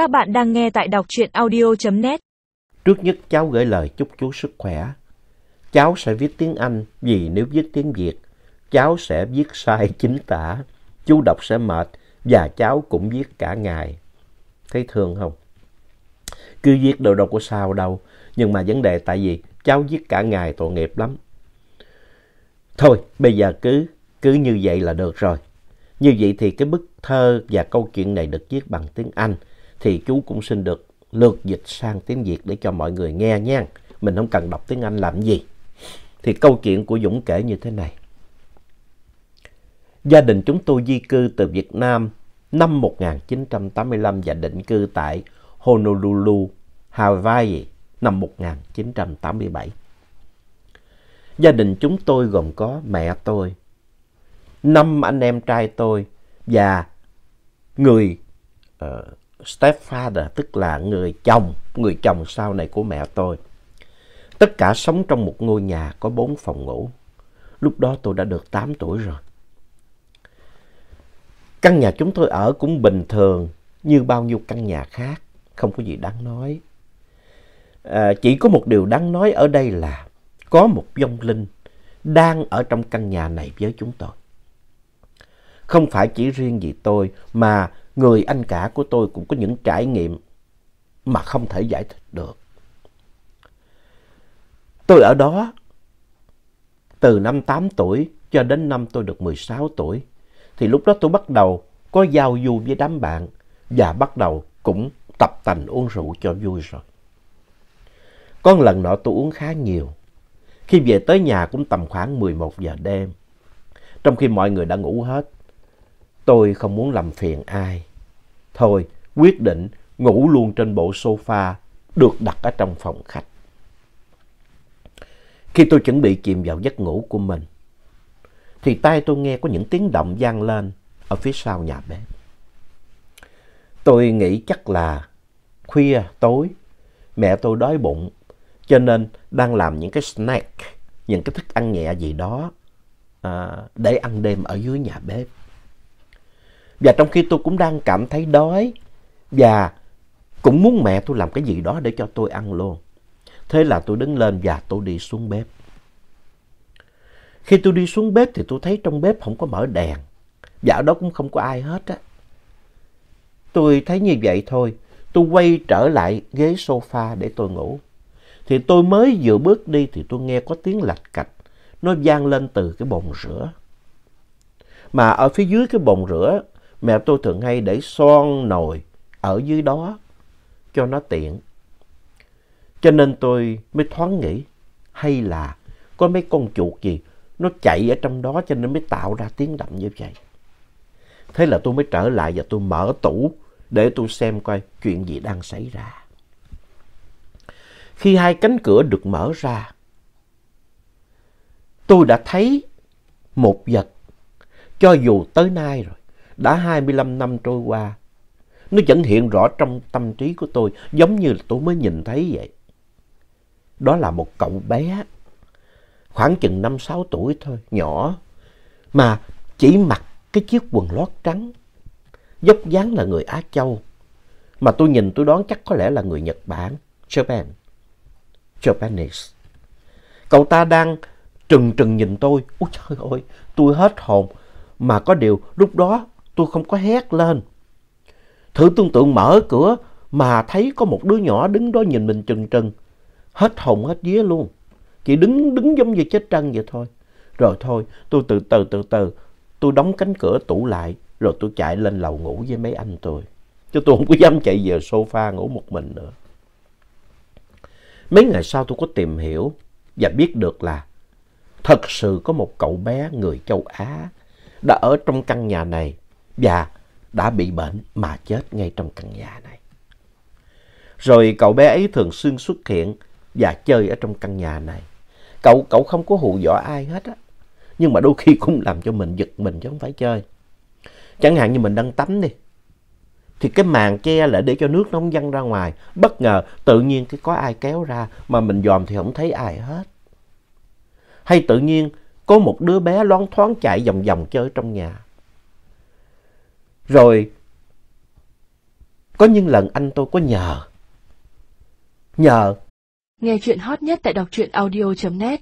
Các bạn đang nghe tại đọc truyện audio.net. Trước nhất cháu gửi lời chúc chú sức khỏe. Cháu sẽ viết tiếng Anh vì nếu viết tiếng Việt, cháu sẽ viết sai chính tả. Chú đọc sẽ mệt và cháu cũng viết cả ngày. Thấy thương không? Cứ viết đồ đâu có sao đâu. Nhưng mà vấn đề tại vì cháu viết cả ngày tội nghiệp lắm. Thôi bây giờ cứ, cứ như vậy là được rồi. Như vậy thì cái bức thơ và câu chuyện này được viết bằng tiếng Anh thì chú cũng xin được lược dịch sang tiếng Việt để cho mọi người nghe nha. Mình không cần đọc tiếng Anh làm gì. Thì câu chuyện của Dũng kể như thế này. Gia đình chúng tôi di cư từ Việt Nam năm 1985 và định cư tại Honolulu, Hawaii năm 1987. Gia đình chúng tôi gồm có mẹ tôi, năm anh em trai tôi và người uh, stepfather tức là người chồng, người chồng sau này của mẹ tôi. Tất cả sống trong một ngôi nhà có bốn phòng ngủ. Lúc đó tôi đã được 8 tuổi rồi. Căn nhà chúng tôi ở cũng bình thường như bao nhiêu căn nhà khác, không có gì đáng nói. À, chỉ có một điều đáng nói ở đây là có một vong linh đang ở trong căn nhà này với chúng tôi. Không phải chỉ riêng gì tôi mà người anh cả của tôi cũng có những trải nghiệm mà không thể giải thích được. Tôi ở đó từ năm 8 tuổi cho đến năm tôi được 16 tuổi. Thì lúc đó tôi bắt đầu có giao du với đám bạn và bắt đầu cũng tập tành uống rượu cho vui rồi. Có lần nọ tôi uống khá nhiều. Khi về tới nhà cũng tầm khoảng 11 giờ đêm. Trong khi mọi người đã ngủ hết, tôi không muốn làm phiền ai. Thôi, quyết định ngủ luôn trên bộ sofa được đặt ở trong phòng khách. Khi tôi chuẩn bị chìm vào giấc ngủ của mình, thì tai tôi nghe có những tiếng động vang lên ở phía sau nhà bếp. Tôi nghĩ chắc là khuya, tối, mẹ tôi đói bụng, cho nên đang làm những cái snack, những cái thức ăn nhẹ gì đó à, để ăn đêm ở dưới nhà bếp. Và trong khi tôi cũng đang cảm thấy đói và cũng muốn mẹ tôi làm cái gì đó để cho tôi ăn luôn. Thế là tôi đứng lên và tôi đi xuống bếp. Khi tôi đi xuống bếp thì tôi thấy trong bếp không có mở đèn. Và ở đó cũng không có ai hết á. Tôi thấy như vậy thôi. Tôi quay trở lại ghế sofa để tôi ngủ. Thì tôi mới vừa bước đi thì tôi nghe có tiếng lạch cạch. Nó vang lên từ cái bồn rửa. Mà ở phía dưới cái bồn rửa mẹ tôi thường hay để son nồi ở dưới đó cho nó tiện. Cho nên tôi mới thoáng nghĩ hay là có mấy con chuột gì nó chạy ở trong đó cho nên mới tạo ra tiếng động như vậy. Thế là tôi mới trở lại và tôi mở tủ để tôi xem coi chuyện gì đang xảy ra. Khi hai cánh cửa được mở ra, tôi đã thấy một vật cho dù tới nay rồi đã 25 năm trôi qua, nó vẫn hiện rõ trong tâm trí của tôi giống như là tôi mới nhìn thấy vậy. Đó là một cậu bé, khoảng chừng 5-6 tuổi thôi, nhỏ, mà chỉ mặc cái chiếc quần lót trắng, dốc dáng là người Á Châu. Mà tôi nhìn tôi đoán chắc có lẽ là người Nhật Bản, Japan, Japanese. Cậu ta đang trừng trừng nhìn tôi, ôi trời ơi, tôi hết hồn. Mà có điều lúc đó tôi không có hét lên. Thử tương tượng mở cửa mà thấy có một đứa nhỏ đứng đó nhìn mình trừng trừng. Hết hồn hết vía luôn. Chỉ đứng đứng giống như chết trăng vậy thôi. Rồi thôi, tôi từ từ từ từ, tôi đóng cánh cửa tủ lại, rồi tôi chạy lên lầu ngủ với mấy anh tôi. Chứ tôi không có dám chạy về sofa ngủ một mình nữa. Mấy ngày sau tôi có tìm hiểu và biết được là thật sự có một cậu bé người châu Á đã ở trong căn nhà này và đã bị bệnh mà chết ngay trong căn nhà này. Rồi cậu bé ấy thường xuyên xuất hiện và chơi ở trong căn nhà này. Cậu cậu không có hù dọa ai hết á. Nhưng mà đôi khi cũng làm cho mình giật mình chứ không phải chơi. Chẳng hạn như mình đang tắm đi. Thì cái màn che lại để cho nước nó không văng ra ngoài. Bất ngờ tự nhiên cái có ai kéo ra mà mình dòm thì không thấy ai hết. Hay tự nhiên có một đứa bé loáng thoáng chạy vòng vòng chơi trong nhà. Rồi, Có những lần anh tôi có nhờ. Nhờ Nghe chuyện hot nhất tại đọc truyện audio.net